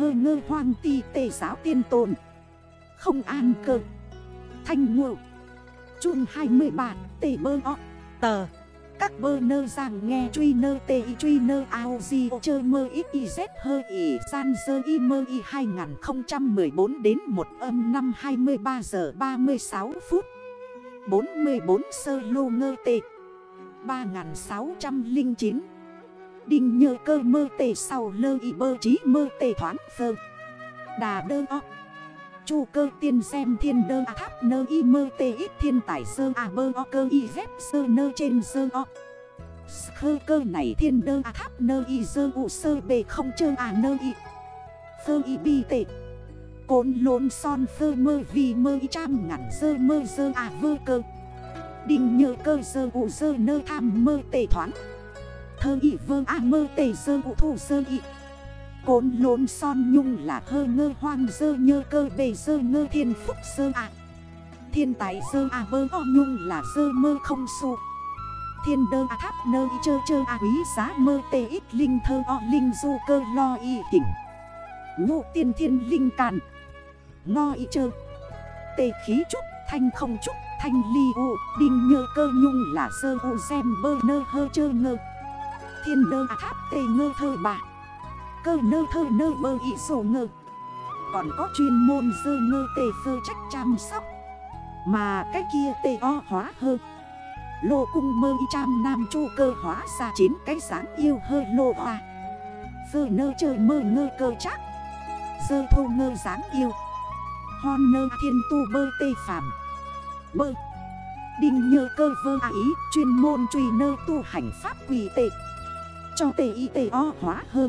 hơ ngơ hoang ti tề giáo tiên tồn. Không an cơ. Thanh ngộ. Chuông 23 tề bơ o Tờ. Các bơ nơ rằng nghe truy nơ tê y truy nơ ao di chơ mơ ít y z hơ y san sơ y mơ y 2014 đến 1 âm năm 23 giờ 36 phút. 44 sơ lô ngơ tê. 3609 Đinh nhơ cơ mơ tề sau lơ y bơ trí mơ tề thoáng phơ. Đà đơ o. Chu cơ tiên xem thiên đơ à tháp nơ y mơ tê ít thiên tải sơ à bơ o cơ y dép sơ nơ trên sơ o. Khơ cơ này thiên đơ à tháp nơ y sơ ụ sơ bề không chơ à nơ y. Phơ y bi tệ Côn lôn son phơ mơ vì mơ y trăm ngàn sơ mơ sơ à vơ cơ. Đình nhơ cơ sơ ụ sơ nơ tham mơ tề thoáng. Thơ y vơ à mơ tề sơ cụ thủ sơ y. Cốn lốn son nhung là hơ ngơ hoang dơ nhơ cơ bề dơ ngơ thiên phúc sơ ạ. Thiên tài dơ à bơ o nhung là dơ mơ không su Thiên đơ à tháp nơ y chơ chơ à quý giá mơ tê ít linh thơ o linh du cơ lo y tỉnh Ngộ tiên thiên linh càn. Ngo y chơ. Tê khí trúc, thanh không trúc, thanh ly u, Đinh nhơ cơ nhung là sơ u xem bơ nơ hơ chơ ngơ. Thiên đơ à tháp tê ngơ thơ bạc cơ nơ thơ nơ bơ ý sổ ngơ. Còn có chuyên môn dơ ngơ tề phơ trách chăm sóc. Mà cái kia tề o hóa hơ. Lô cung mơ y trăm nam chu cơ hóa ra chín cái sáng yêu hơ lô hoa. Dơ nơ chơi mơ ngơ cơ chắc. Dơ thô ngơ sáng yêu. Hon nơ thiên tu bơ tê phàm. Bơ. Đinh nhơ cơ vơ ý Chuyên môn truy nơ tu hành pháp quỳ tệ. Cho tê y tê o hóa hơ.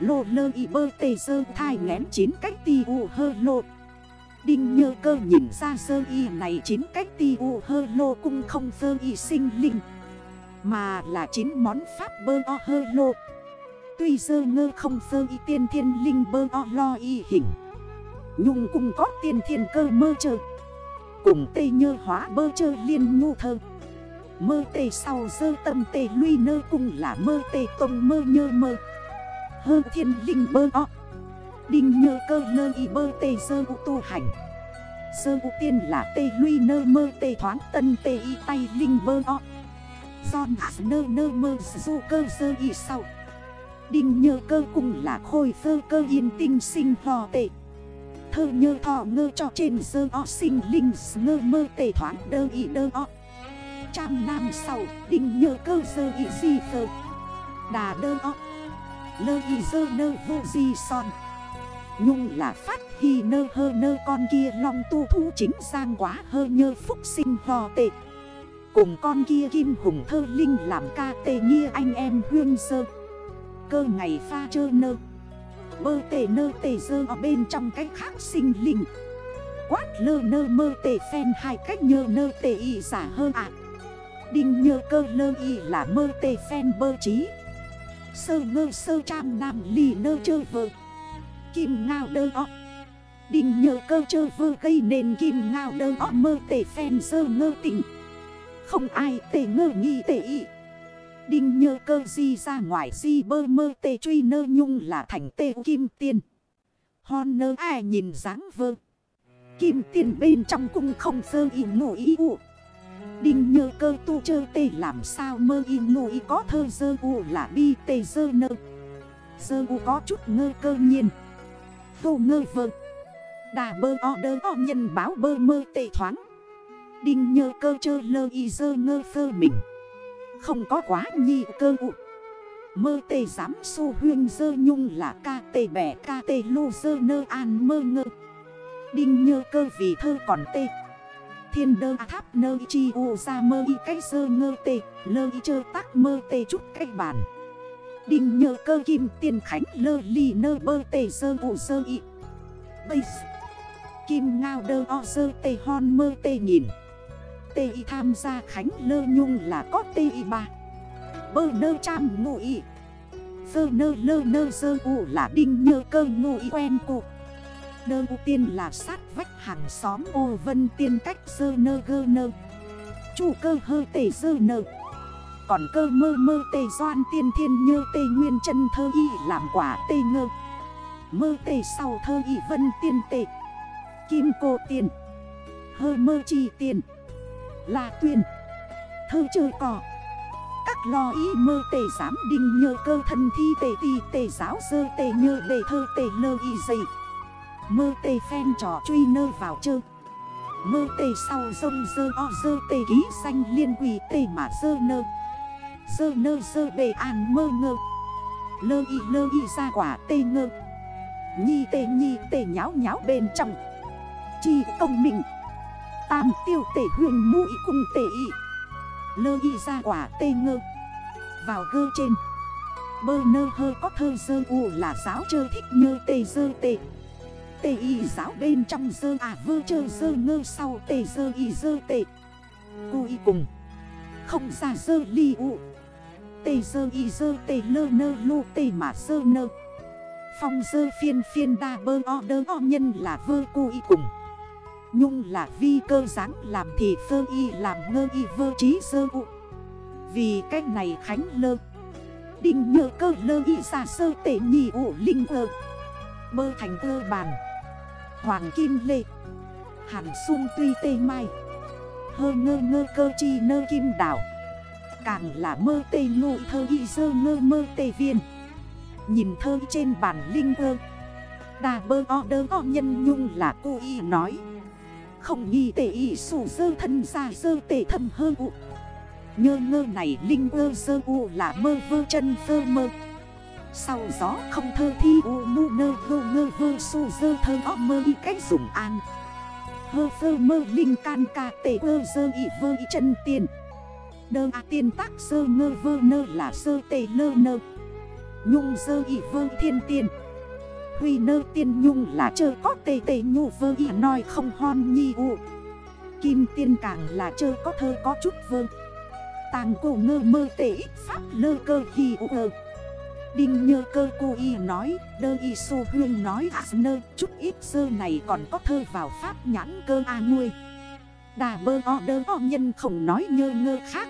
Lô lơ y bơ tê sơ thai ngén chín cách ti u hơ lô. Đinh nhơ cơ nhìn ra sơ y này chín cách ti u hơ lô cung không sơ y sinh linh, Mà là chín món pháp bơ o hơ lô. Tuy sơ ngơ không sơ y tiên thiên linh bơ o lo y hình, Nhung cung có tiên thiên cơ mơ chơ. Cùng tê nhơ hóa bơ chơ liên ngu thơ. Mơ tê sau dơ tâm tê luy nơ cung là mơ tê tông mơ nhơ mơ. Hơ thiên linh bơ o. Đinh nhơ cơ nơ y bơ tê dơ u tu hành. Sơ u tiên là tê luy nơ mơ tê thoáng tân tê y tay linh bơ o. Giòn ạ nơ nơ mơ du cơ dơ y sau. Đinh nhơ cơ cùng là khôi phơ cơ yên tinh sinh hò tê. Thơ nhơ thọ ngơ cho trên dơ o sinh linh ngơ mơ tê thoáng đơ y đơ o. Trăm năm sau đinh nhơ cơ sơ y di phơ Đà đơ o, Lơ y dơ nơ vô di son. Nhung là phát hi nơ hơ nơ con kia long tu thu chính sang quá hơ nhơ phúc sinh hò tệ. Cùng con kia kim hùng thơ linh làm ca tê nghi anh em huyên sơ Cơ ngày pha chơ nơ, Bơ tê nơ tê dơ ở bên trong cách khác sinh linh. Quát lơ nơ mơ tê phen hai cách nhơ nơ tê y giả hơn ạ. Đinh nhơ cơ lơ y là mơ tê phen bơ trí. Sơ ngơ sơ trăm nam lì nơ chơ vơ. Kim ngao đơ ọ Đinh nhơ cơ chơ vơ gây nền kim ngao đơ ọ mơ tê phen sơ ngơ tình. Không ai tê ngơ nghi tê y. Đinh nhơ cơ di ra ngoài di bơ mơ tê truy nơ nhung là thành tê kim tiên. Hon nơ ai nhìn dáng vơ. Kim tiên bên trong cung không sơ y ngủ y ụ Đinh nhơ cơ tu chơ tê làm sao mơ y ngụ y có thơ dơ u là bi tê dơ nơ. Dơ u có chút ngơ cơ nhiên. Tô ngơ vơ. Đà bơ o đơ o nhân báo bơ mơ tê thoáng. Đinh nhơ cơ chơ lơ y dơ ngơ phơ mình. Không có quá nhi cơ u. Mơ tê giám su huyên dơ nhung là ca tê bẻ ca tê lô dơ nơ an mơ ngơ. Đinh nhơ cơ vì thơ còn tê thiên đơ tháp nơ chi u ra mơ y cách sơ ngơ tê, Lơ y chơ tắc mơ tê chút cây bản Đinh nhờ cơ kim tiền khánh lơ ly nơ bơ tê sơ u sơ y. Bây Kim ngao đơ o sơ tê hon mơ tê nhìn Tê y tham gia khánh lơ nhung là có tê y ba. Bơ nơ trăm ngụ y. Sơ nơ lơ nơ sơ u là đinh nhờ cơ ngụ y quen cụ Đơ tiên là sát vách hàng xóm ô vân tiên cách sơ nơ gơ nơ. Chủ cơ hơ tể sơ nơ. Còn cơ mơ mơ tê doan tiên thiên nhơ tê nguyên chân thơ y làm quả tê ngơ. Mơ tề sau thơ y vân tiên tệ Kim cô tiền Hơ mơ chi tiền Là tuyển Thơ chơi cỏ Các lo y mơ tề giám đình nhơ cơ thân thi tề tì tề giáo dơ tề nhơ bề thơ tề lơ y dày. Mơ tê phen trò truy nơ vào chơ. Mơ tê sau rông dơ o dơ tê ký xanh liên quỳ tê mà dơ nơ. Dơ nơ dơ bề an mơ ngơ. Lơ y lơ y ra quả tê ngơ. Nhi tê nhi tê nháo nháo bên trong. Chi công mình Tam tiêu tê huyền mũi cung tê y. Lơ y ra quả tê ngơ. Vào gơ trên. Bơ nơ hơ có thơ dơ u là giáo chơ thích nhơ tê dơ tê. Tê y giáo bên trong dơ à vơ chơ dơ ngơ sau tê dơ y dơ tê. Cô y cùng. Không ra dơ ly ụ Tê dơ y dơ tê lơ nơ lô tê mà dơ nơ. Phong dơ phiên phiên đa bơ o đơ o nhân là vơ cô y cùng. Nhung là vi cơ dáng, làm thì phơ y, làm ngơ y vơ trí dơ ụ Vì cách này khánh lơ. Đinh nhờ cơ lơ y xa sơ tệ nhì ụ linh ơ. Bơ thành cơ bàn. Hoàng kim lê. Hàn Xuân tuy tê mai. Hơ ngơ ngơ cơ chi nơ kim đảo. Càng là mơ tê ngụ thơ y dơ ngơ mơ tê viên. Nhìn thơ trên bản linh ơ Đà bơ o đơ o nhân nhung là cô y nói. Không nghi tê y sủ dơ thân ra dơ tê thầm hơ ụ Nhơ ngơ này linh ơ dơ u là mơ vơ chân vơ mơ. Sau gió không thơ thi, u mu nơ hơ ngơ vơ su dơ thơ o mơ y cách dùng an. Hơ phơ mơ linh can ca tê ơ dơ y vơ y chân tiền. Đơ à tiên tác dơ ngơ vơ nơ là dơ tê lơ nơ. Nhung dơ y vơ thiên tiên Huy nơ tiên nhung là chơ có tê tê nhu vơ y nói không hon nhi u. Kim tiên càng là chơ có thơ có chút vơ. Tàng cổ ngơ mơ tê ít pháp lơ cơ hi u ơ. Đinh nhơ cơ cô y nói, Đơ y sô huyên nói à nơ, Chút ít sơ này còn có thơ vào pháp nhãn cơ a nuôi Đà bơ o đơ o nhân không nói nhơ ngơ khác.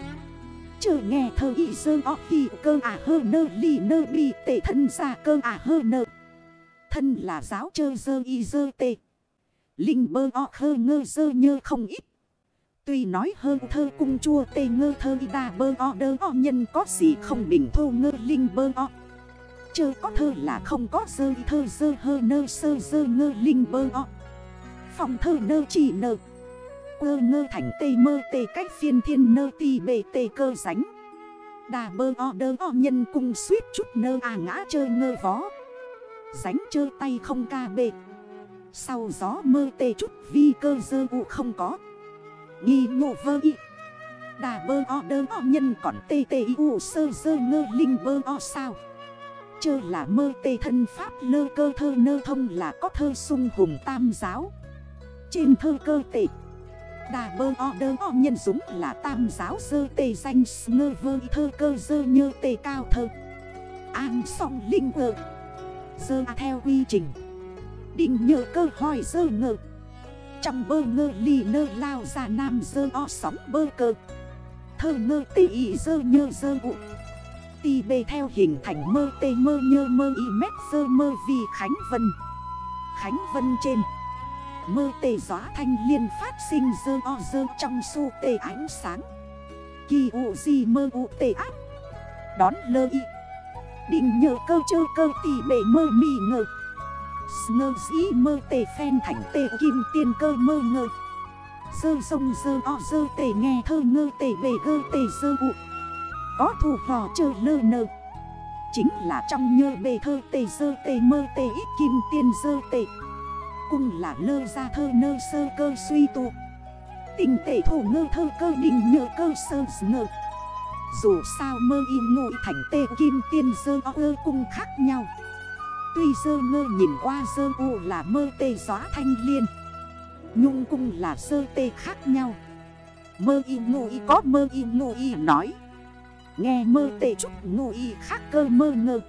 Chờ nghe thơ y sơ o khi cơ à hơ nơ ly nơ bi tệ thân ra cơ à hơ nơ. Thân là giáo chơ dơ y dơ tệ. Linh bơ o hơ ngơ dơ nhơ không ít. Tuy nói hơn thơ cung chua tê ngơ thơ y đà bơ o đơ o nhân có gì không bình thô ngơ linh bơ o. Chơ có thơ là không có dơ thơ dơ hơ nơ, sơ dơ ngơ, linh bơ o. Phòng thơ nơ chỉ nơ. Quơ ngơ thành tê mơ, tê cách phiên thiên nơ, tì bề tê cơ ránh. Đà bơ o, đơ o, nhân cung suýt chút nơ à ngã chơ ngơ vó. Ránh chơ tay không ca bề Sau gió mơ tê chút, vi cơ dơ u không có. Nghi ngộ vơ y. Đà bơ o, đơ o, nhân còn tê tê u, sơ dơ ngơ, linh bơ o sao? Chơ là mơ tê thân pháp lơ cơ thơ nơ thông là có thơ sung hùng tam giáo. Trên thơ cơ tệ, Đà bơ o đơ o nhân dũng là tam giáo sơ tê danh ngơ vơ thơ cơ dơ nhơ tê cao thơ. An song linh ngơ, Dơ theo quy trình. Định nhờ cơ hỏi dơ ngơ Trong bơ ngơ lì nơ lao ra nam dơ o sóng bơ cơ. Thơ ngơ tê ý dơ nhơ dơ vụ Tì bề theo hình thành mơ tê mơ nhơ mơ y mét sơ mơ vì Khánh Vân. Khánh Vân trên. Mơ tê gió thanh liên phát sinh dơ o dơ trong su tê ánh sáng. Kỳ ụ gì mơ ụ tê áp. Đón lơ y. Định nhờ cơ chơ cơ tì bể mơ mì ngờ. Ngơ dĩ mơ tê phen thành tê kim tiên cơ mơ ngờ. Dơ sông dơ o dơ tê nghe thơ ngơ tê bể gơ tê dơ ụ có thủ hò chơ lơ nơ. Chính là trong nhơ bề thơ tê dơ tê mơ tê ít kim tiên dơ tê. Cung là lơ ra thơ nơ sơ cơ suy tụ. Tình tệ thổ ngơ thơ cơ đình nhờ cơ sơ ngơ. Dù sao mơ y ngụy thành tê kim tiên dơ ơ cung khác nhau. Tuy dơ ngơ nhìn qua dơ u là mơ tê gió thanh liên. Nhung cung là dơ tê khác nhau. Mơ y ngụy có mơ y ngụy nói. Nghe mơ tê chút y khác cơ mơ ngơ.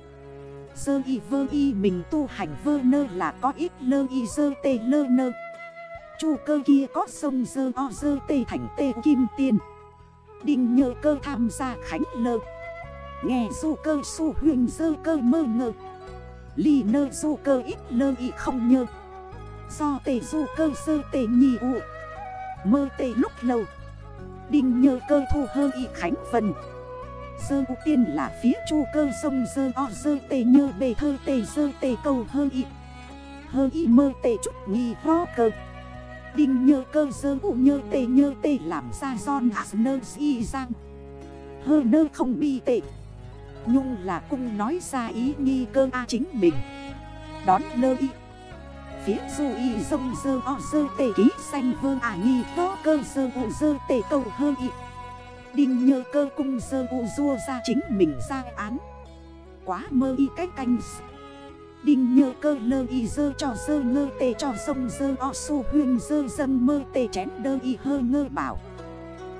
Dơ y vơ y mình tu hành vơ nơ là có ít, lơ y dơ tê lơ nơ. Chu cơ kia có sông dơ o dơ tê thành tê kim tiền Đinh nhờ cơ tham gia khánh lơ. Nghe du cơ su huyền dơ cơ mơ ngơ. Ly nơ du cơ ít, lơ y không nhơ. Do tê du cơ sơ tê nhì ụ Mơ tê lúc lâu. Đinh nhờ cơ thu hơ y khánh phần Sơ ụ tiên là phía chu cơ sông dơ o dơ tề nhơ bề thơ tề dơ tề cầu hơ y. Hơ y mơ tề chút nghi ho cơ. Đinh nhơ cơ dơ ụ nhơ tề nhơ tề làm ra son hạt nơ si giang. Hơ nơ không bi tệ Nhung là cung nói ra ý nghi cơ A chính mình. Đón nơ y. Phía du y sông dơ o dơ tề ký xanh vơ à nghi có cơ dơ ụ dơ tề cầu hơ y. Đinh nhơ cơ cung dơ u rua ra chính mình ra án. Quá mơ y cách canh Đinh nhơ cơ lơ y dơ cho dơ ngơ tê cho sông dơ o su huyên dơ dâm mơ tê chén đơ y hơ ngơ bảo.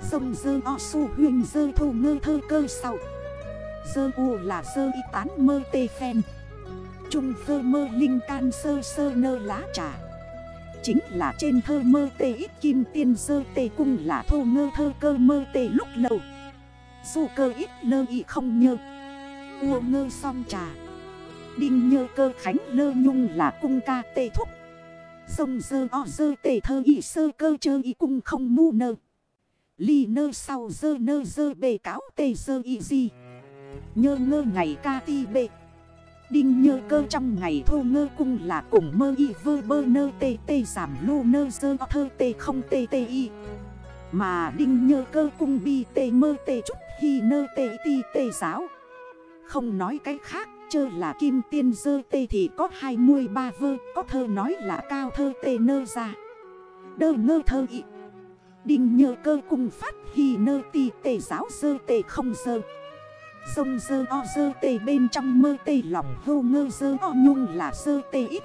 Sông dơ o su huyên dơ thu ngơ thơ cơ sau. Dơ u là dơ y tán mơ tê phen. Trung thơ mơ linh can sơ sơ nơ lá trà. Chính là trên thơ mơ tê ít kim tiên sơ tê cung là thô ngơ thơ cơ mơ tê lúc lâu Dù cơ ít lơ y không nhơ. Ua ngơ song trà. Đinh nhơ cơ khánh lơ nhung là cung ca tê thúc. Sông dơ o dơ tê thơ y sơ cơ chơ y cung không mu nơ. Ly nơ sau dơ nơ dơ bề cáo tê dơ y gì Nhơ ngơ ngày ca ti bề Đinh nhơ cơ trong ngày thô ngơ cung là cùng mơ y vơ bơ nơ tê tê giảm lô nơ dơ thơ tê không tê tê y. Mà đinh nhơ cơ cung bi tê mơ tê chút hi nơ tê ti tê giáo. Không nói cái khác, Chơ là kim tiên dơ tê thì có 23 vơ, Có thơ nói là cao thơ tê nơ ra. Đơ ngơ thơ y. Đinh nhơ cơ cung phát hi nơ ti tê giáo dơ tê không dơ. Sông dơ o dơ tê bên trong mơ tê lòng hô ngơ dơ o nhung là dơ tê ít.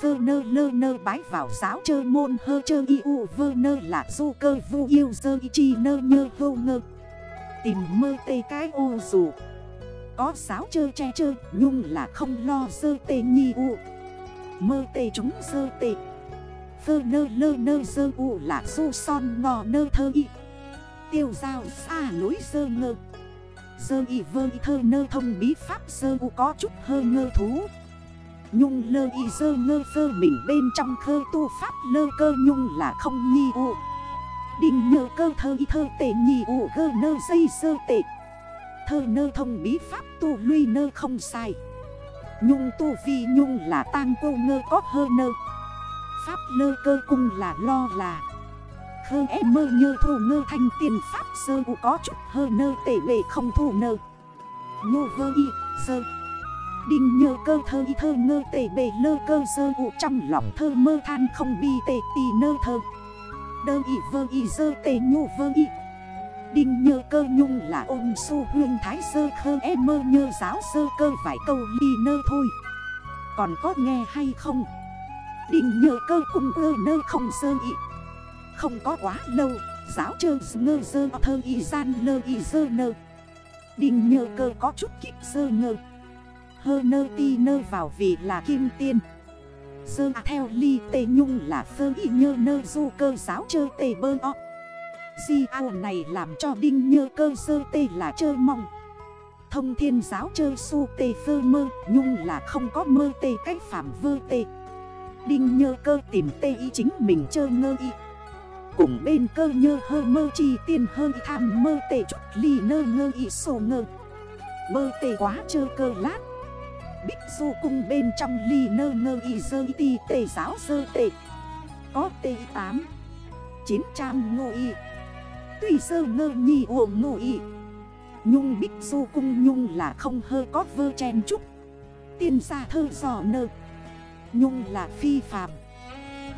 Vơ nơ lơ nơ bái vào giáo chơ môn hơ chơ y u, vơ nơ là du cơ vu yêu dơ y chi nơ nhơ hô ngơ. Tìm mơ tê cái ô dù. Có giáo chơ che chơ, nhung là không lo dơ tê nhi u. Mơ tê chúng dơ tê. Vơ nơ lơ nơ dơ u là du son ngò nơ thơ y. Tiêu giao xa núi dơ ngơ. Sơ y vơ y thơ nơ thông bí pháp sơ u có chút hơ ngơ thú. Nhung lơ y sơ ngơ phơ mình bên trong khơ tu pháp lơ cơ nhung là không nhi u. Đình nhờ cơ thơ y thơ tệ nhi u gơ nơ dây sơ tệ. Thơ nơ thông bí pháp tu luy nơ không sai. Nhung tu vi nhung là tang cô ngơ có hơ nơ. Pháp lơ cơ cung là lo là hơ em mơ nhơ thù ngơ thanh tiền pháp sơ u có chút hơ nơ tể bề không thù nơ. Nhô vơ y, sơ. Đinh nhơ cơ thơ y thơ ngơ tể bề lơ cơ sơ u trong lòng thơ mơ than không bi tể tì nơ thơ. Đơ y vơ y sơ tể nhô vơ y. Đinh nhơ cơ nhung là ôm su huyên thái sơ khơ em mơ nhơ giáo sơ cơ vài câu ly nơ thôi. Còn có nghe hay không? Đinh nhơ cơ cùng ơ nơ không sơ y không có quá lâu, Giáo chơ ngơ dơ thơ y gian lơ y dơ nơ. Đinh nhơ cơ có chút kịp dơ ngơ. Hơ nơ ti nơ vào vì là kim tiên. Sơ theo ly tê nhung là sơ y nhơ nơ du cơ giáo chơ tê bơ o. Di ao này làm cho đinh nhơ cơ sơ tê là chơ mong. Thông thiên giáo chơ su tê phơ mơ, Nhung là không có mơ tê cách phạm vơ tê. Đinh nhơ cơ tìm tê y chính mình chơ ngơ y. Cùng bên cơ nhơ hơ mơ chi tiên hơi tham mơ tệ chút ly nơ ngơ y sổ ngơ. Mơ tệ quá chơ cơ lát. Bích du cung bên trong ly nơ ngơ y dơ y ti tê giáo dơ tệ. Có tê 8 900 ngô y. Tùy sơ ngơ nhi ổn ngô y. Nhung bích du cung nhung là không hơ có vơ chen chút Tiên xa thơ giò nơ. Nhung là phi phàm.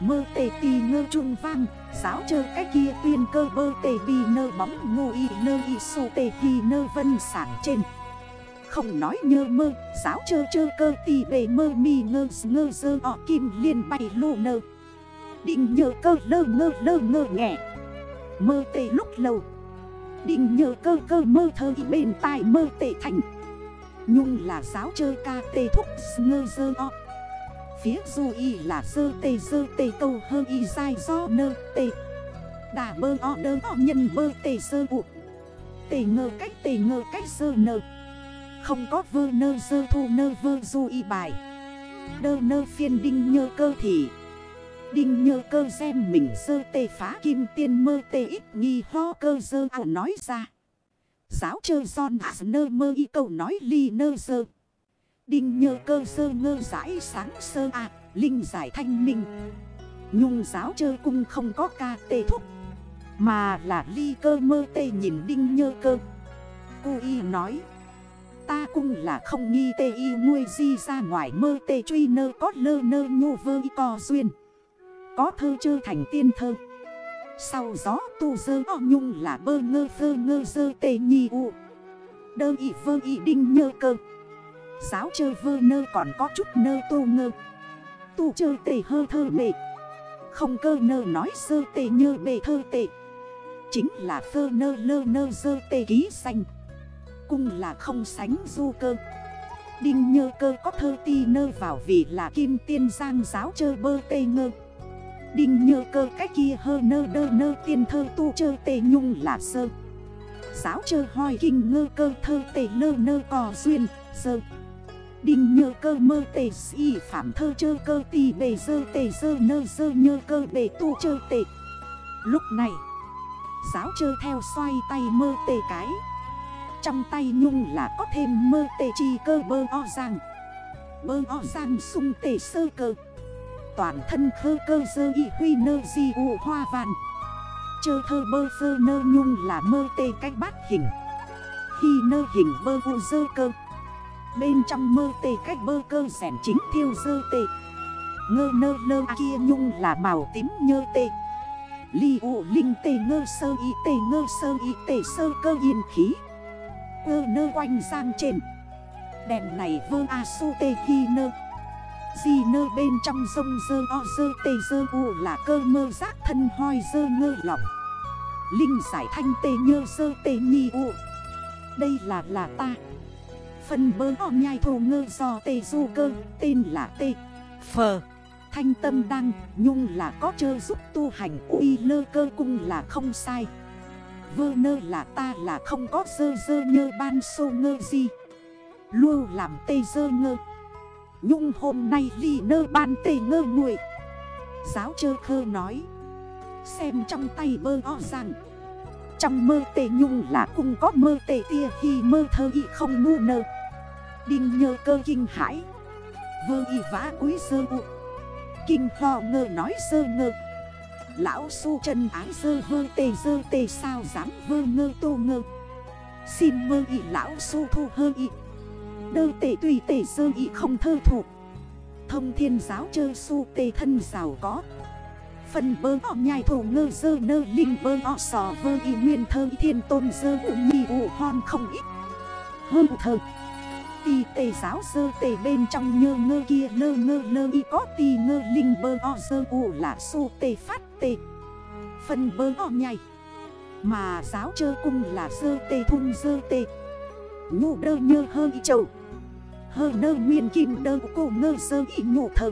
Mơ tê tì ngơ trung vang. Giáo chơ cách kia tuyên cơ bơ tê bì nơ bóng ngô y nơ y sô tê hi nơ vân sản trên. Không nói nhơ mơ, Giáo chơ chơ cơ tì bề mơ mi ngơ ngơ dơ ọ kim liên bay lô nơ. Định nhờ cơ lơ ngơ lơ ngơ nhẹ Mơ tê lúc lâu Định nhờ cơ cơ mơ thơ y bên tai mơ tê thành. Nhung là giáo chơ ca tê thúc ngơ dơ ọ Phía du y là sơ tê sơ tê câu hơ y dai do nơ tê. Đà bơ o đơ o nhân bơ tê sơ ụ Tê ngơ cách tê ngơ cách sơ nơ. Không có vơ nơ sơ thu nơ vơ du y bài. Đơ nơ phiên đinh nhơ cơ thì. Đinh nhơ cơ xem mình sơ tê phá kim tiên mơ tê ít nghi ho cơ dơ à nói ra. Giáo chơ son à nơ mơ y câu nói ly nơ sơ. Đinh nhơ cơ sơ ngơ giải sáng sơ à Linh giải thanh minh. Nhung giáo chơ cung không có ca tê thúc, Mà là ly cơ mơ tê nhìn đinh nhơ cơ. Cô y nói, Ta cung là không nghi tê y nuôi di ra ngoài mơ tê truy nơ có lơ nơ nhô vơ y co duyên, Có thơ chơ thành tiên thơ. Sau gió tu dơ, o nhung là bơ ngơ thơ ngơ dơ tê nhi u. Đơ y vơ y đinh nhơ cơ. Giáo chơi vơ nơ còn có chút nơ tu ngơ. Tu chơi tề hơ thơ bệ Không cơ nơ nói sơ tề nhơ bề thơ tệ Chính là phơ nơ lơ nơ sơ tê ký xanh Cung là không sánh du cơ. Đinh nhơ cơ có thơ ti nơ vào vì là kim tiên giang giáo chơ bơ tê ngơ. Đinh nhơ cơ cách kia hơ nơ đơ nơ tiên thơ tu chơ tê nhung là sơ. Giáo chơ hoi kinh ngơ cơ thơ tê lơ nơ cò duyên, sơ. Đinh nhơ cơ mơ tê si phạm thơ chơ cơ tì bề dơ tê dơ nơ dơ nhơ cơ bề tu chơ tê Lúc này, Giáo chơ theo xoay tay mơ tê cái. Trong tay nhung là có thêm mơ tê chi cơ bơ o giang Bơ o giang sung tê sơ cơ. Toàn thân khơ cơ dơ y huy nơ di u hoa vàn. Chơ thơ bơ dơ nơ nhung là mơ tê cách bát hình. Khi nơ hình bơ u dơ cơ. Bên trong mơ tê cách bơ cơ sẻn chính thiêu dơ tê. Ngơ nơ lơ kia nhung là màu tím nhơ tê. Ly ụ linh tê ngơ sơ y tê ngơ sơ y tê sơ cơ yên khí. Ơ nơ quanh sang trên. Đèn này vơ a su tê khi nơ. Di nơ bên trong sông dơ o dơ tê dơ u là cơ mơ giác thân hoi dơ ngơ lỏng Linh giải thanh tê nhơ dơ tê nhi u. Đây là là ta. Phần bơ o nhai thô ngơ do tê du cơ, Tên là tê. Phờ Thanh tâm đăng Nhung là có chơ giúp tu hành, uy lơ cơ cung là không sai. Vơ nơ là ta là không có dơ dơ nhơ ban sô ngơ gì Lưu làm tê dơ ngơ. Nhung hôm nay ly nơ ban tê ngơ nguội. Giáo chơ khơ nói. Xem trong tay bơ o rằng. Trong mơ tê nhung là cung có mơ tê tia khi mơ thơ y không ngu nơ. Đinh nhơ cơ kinh hải Vơ y vã quý sơ u. Kinh ho ngơ nói sơ ngơ. Lão su chân ái sơ vơ tê sơ tê sao dám vơ ngơ tô ngơ. Xin mơ y lão su thu hơ y. Đơ tê tùy tê sơ y không thơ thủ Thông thiên giáo chơ su tê thân giàu có. Phần bơ o nhai thổ ngơ dơ nơ linh bơ o sò vơ y nguyên thơ y thiên tôn dơ u nhì u hon không ít. Hơn thơ ti tê giáo sơ tê bên trong nhơ ngơ kia lơ ngơ lơ y có ti ngơ linh bơ o sơ u là su tê phát tê. Phần bơ o nhảy. Mà giáo chơ cung là sơ tê thung sơ tê. Nhu đơ nhơ hơ y châu Hơ nơ nguyên kim đơ cô ngơ sơ y nhụ thơ.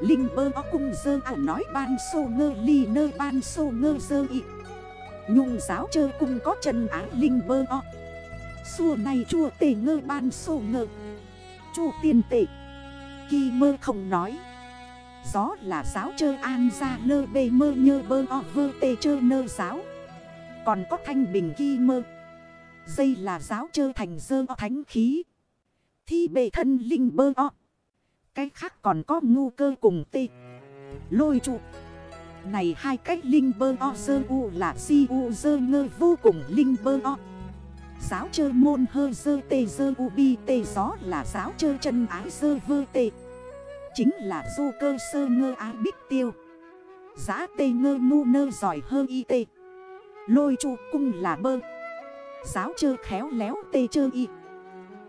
Linh bơ o cung sơ ảo nói ban sô ngơ, ly nơ ban sô ngơ sơ y. Nhung giáo chơ cung có chân ái linh bơ o. Xua này chua tể ngơ ban sổ ngợ Chu tiên tể. Kỳ mơ không nói. Gió là giáo chơ an ra lơ bê mơ nhơ bơ o vơ tê chơ nơ giáo. Còn có thanh bình kỳ mơ. Dây là giáo chơ thành dơ o thánh khí. Thi bề thân linh bơ o. Cái khác còn có ngu cơ cùng tê. Lôi trụ. Này hai cách linh bơ o dơ u là si u dơ ngơ vô cùng linh bơ o. Giáo chơ môn hơ dơ tê dơ u bi tê gió là giáo chơ chân ái dơ vơ tê. Chính là du cơ sơ ngơ ái bích tiêu. Giá tê ngơ nu nơ giỏi hơ y tê. Lôi chu cung là bơ. Giáo chơ khéo léo tê chơ y.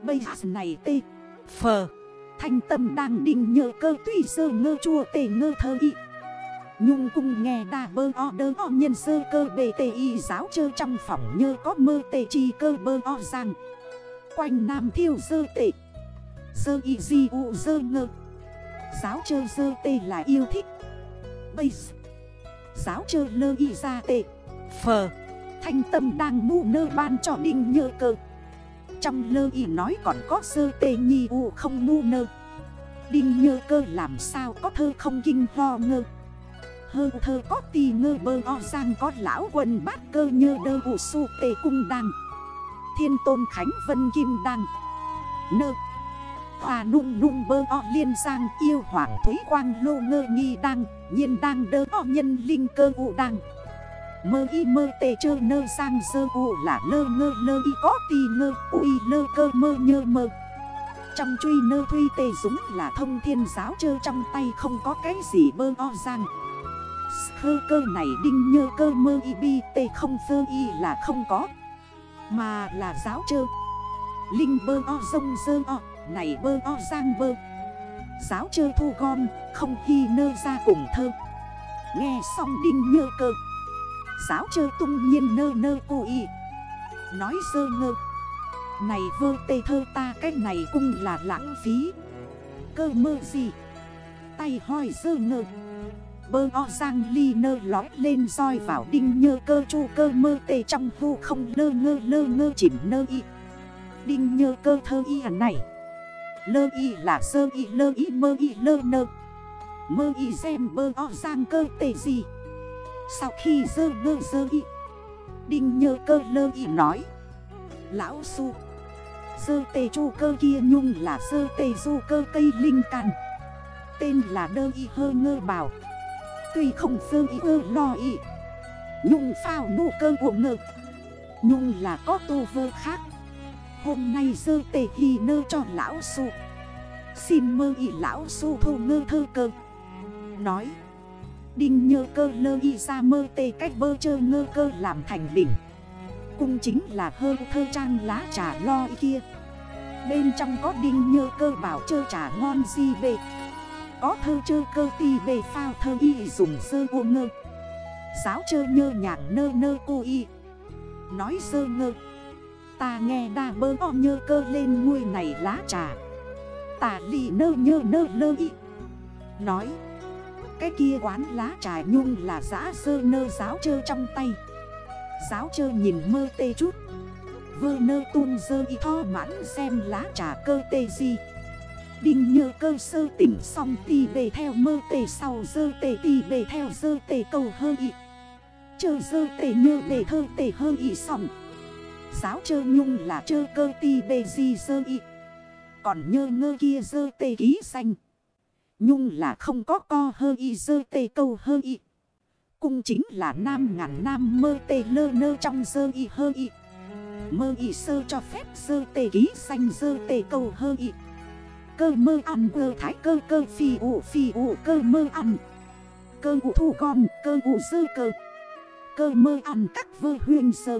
Bây giờ này tê. Phờ. Thanh tâm đang định nhờ cơ tùy sơ ngơ chua tê ngơ thơ y. Nhung cung nghe đà bơ o đơ o nhân sơ cơ bề tê y giáo chơ trong phòng như có mơ tê chi cơ bơ o giang. Quanh nam thiêu sơ tê Sơ y di u sơ ngơ. Giáo chơ sơ tê là yêu thích. Bây Giáo chơ lơ y ra tê Phờ. Thanh tâm đang mù nơ ban cho đinh nhơ cơ. Trong lơ y nói còn có sơ tê nhi u không ngu nơ. Đinh nhơ cơ làm sao có thơ không kinh ho ngơ. Hơ thơ có tì ngơ bơ o giang có lão quần bát cơ nhơ đơ u su tê cung đăng Thiên tôn khánh vân kim đăng Nơ. Hòa nung nung bơ o liên giang yêu hoàng thúy quang lô ngơ nghi đăng Nhiên đăng đơ o nhân linh cơ u đăng Mơ y mơ tê chơ nơ sang dơ u là lơ ngơ lơ y có tì ngơ Ui lơ cơ mơ nhơ mơ. Trong truy nơ thuy tê dũng là thông thiên giáo chơ trong tay không có cái gì bơ o giang. Khơ cơ này đinh nhơ cơ mơ y bi tê không phơ y là không có, Mà là giáo chơ. Linh bơ o, rông dơ o, Này bơ o, giang bơ. Giáo chơ thu gom, Không khi nơ ra cùng thơ. Nghe xong đinh nhơ cơ. Giáo chơ tung nhiên nơ nơ cô y. Nói dơ ngơ. Này vơ tê thơ ta, cái này cũng là lãng phí. Cơ mơ gì? Tay hoi dơ ngơ. Bơ o giang ly nơ lói lên roi vào đinh nhơ cơ chu cơ mơ tê trong vu không lơ ngơ lơ ngơ chìm nơ y. Đinh nhơ cơ thơ y à này. Lơ y là sơ y, lơ y mơ y, lơ nơ. Mơ y xem bơ o giang cơ tê gì. Sau khi dơ ngơ dơ y, Đinh nhơ cơ lơ y nói, Lão su sơ tê chu cơ kia nhung là sơ tê du cơ cây linh càn Tên là đơ y hơ ngơ bảo Tuy không sơ ý ơ lo y Nhung phao nụ cơ của ngực. Nhung là có tu vơ khác. Hôm nay sơ tề hi nơ cho lão su Xin mơ y lão su thô ngơ thơ cơ. Nói, Đinh nhơ cơ lơ y ra mơ tê cách bơ chơ ngơ cơ làm thành đỉnh. Cung chính là hơ thơ trang lá trà lo y kia. Bên trong có đinh nhơ cơ bảo chơ trà ngon gì bệt có thơ chơ cơ ti bề phao thơ y dùng sơ ô ngơ. Giáo chơ nhơ nhàng nơ nơ cô y. Nói sơ ngơ. Ta nghe đa bơ o nhơ cơ lên nguôi này lá trà. Ta lì nơ nhơ nơ lơ y. Nói, Cái kia quán lá trà nhung là giã sơ nơ giáo chơ trong tay. Giáo chơ nhìn mơ tê chút. Vơ nơ tung dơ y tho mãn xem lá trà cơ tê gì Đinh nhơ cơ sơ tỉnh xong tì bề theo mơ tề sau dơ tề tì bề theo dơ tề cầu hơ ị Chơ dơ tề nhơ bề thơ tề hơ ị xong. Giáo chơ nhung là chơ cơ tì bề gì dơ ị Còn nhơ ngơ kia dơ tề ký xanh Nhung là không có co hơ y dơ tê câu hơ y. Cung chính là nam ngàn nam mơ tê lơ nơ trong dơ y hơ y. Mơ y sơ cho phép dơ tê ký xanh dơ tê câu hơ y. Cơ mơ ăn cơ thái cơ cơ phi ụ phi ụ cơ mơ ăn. Cơ ụ thu gom, cơ ụ dơ cơ. Cơ mơ ăn các vơ huyền sơ.